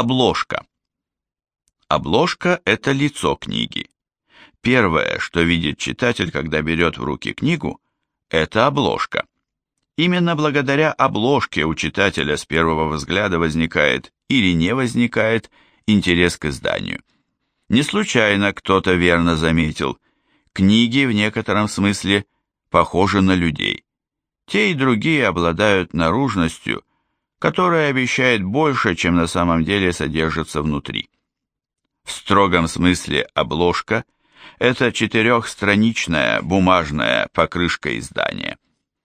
Обложка. Обложка – это лицо книги. Первое, что видит читатель, когда берет в руки книгу, это обложка. Именно благодаря обложке у читателя с первого взгляда возникает или не возникает интерес к изданию. Не случайно кто-то верно заметил, книги в некотором смысле похожи на людей. Те и другие обладают наружностью, которая обещает больше, чем на самом деле содержится внутри. В строгом смысле обложка – это четырехстраничная бумажная покрышка издания,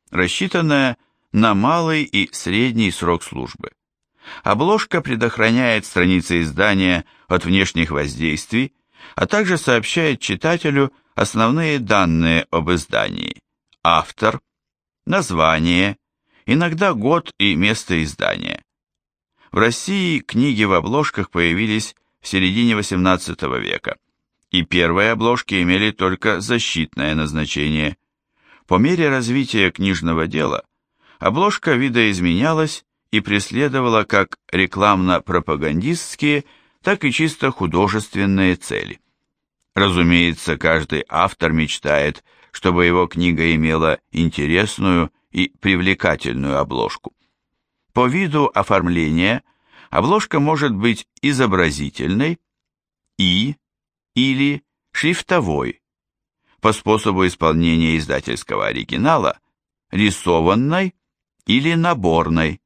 рассчитанная на малый и средний срок службы. Обложка предохраняет страницы издания от внешних воздействий, а также сообщает читателю основные данные об издании – автор, название, иногда год и место издания. В России книги в обложках появились в середине XVIII века, и первые обложки имели только защитное назначение. По мере развития книжного дела обложка видоизменялась и преследовала как рекламно-пропагандистские, так и чисто художественные цели. Разумеется, каждый автор мечтает, чтобы его книга имела интересную и привлекательную обложку. По виду оформления обложка может быть изобразительной и или шрифтовой, по способу исполнения издательского оригинала рисованной или наборной.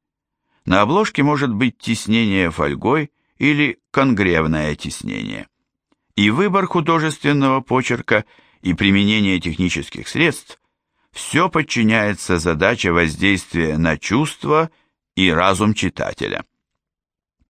На обложке может быть тиснение фольгой или конгревное тиснение. И выбор художественного почерка и применение технических средств все подчиняется задаче воздействия на чувства и разум читателя.